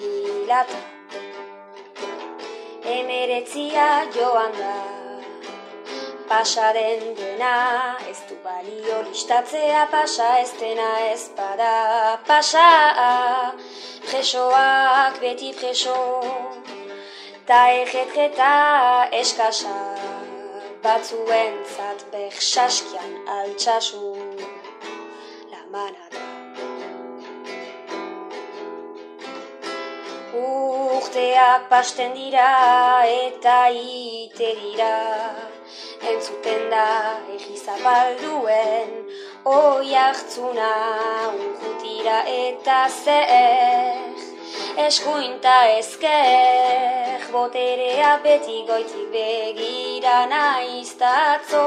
hilata Emeretzia joan da. Pasa den dena ez du balio listatzea Pasa ez dena ez bada. Pasa presoak beti preso. Ta egetreta eskasa Batzuen zat berxaskian altxasu La Urteak pasten dira eta ite dira Entzuten da egizapalduen Oi hartzuna urrutira eta zer. Eskuinta ezker Boterea beti goitzik begira naiztatzo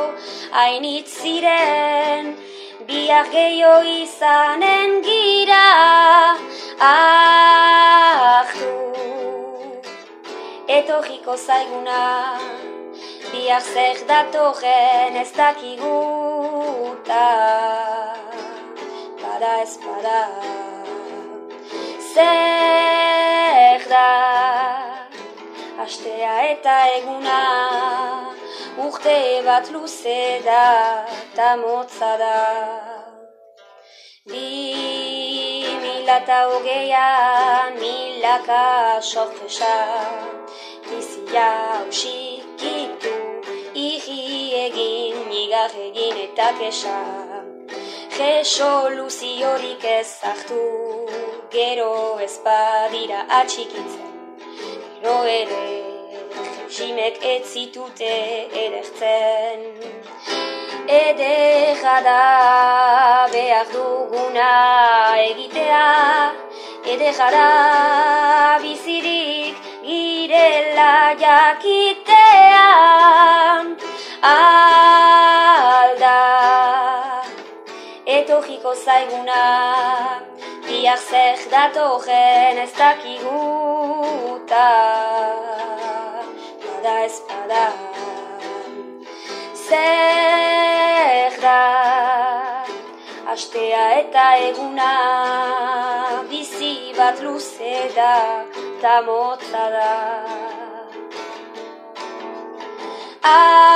Hainit ziren. Biak gehiago izanen gira Ahtu Etorriko zaiguna. Biak zer datorren ez dakiguta Bada ez bada Zer da? Astea eta eguna Urte bat luze da Ta motza da. Bi mila eta hogeian Milaka sorpresa. Bizia usikitu Iri egin Nigar egin eta kesa. Resoluziorik ez hartu Gero ez badira atxikitzen. Gero ere Simek ez zitute edertzen. Ederra da behar duguna egitea Ederra da bizirik girela jakitea Alda etorriko zaiguna Biak zer datorren ez dakiguta Bada ez bada. Zer Astea eta eguna Bizi bat luze da Ta motza da. Ah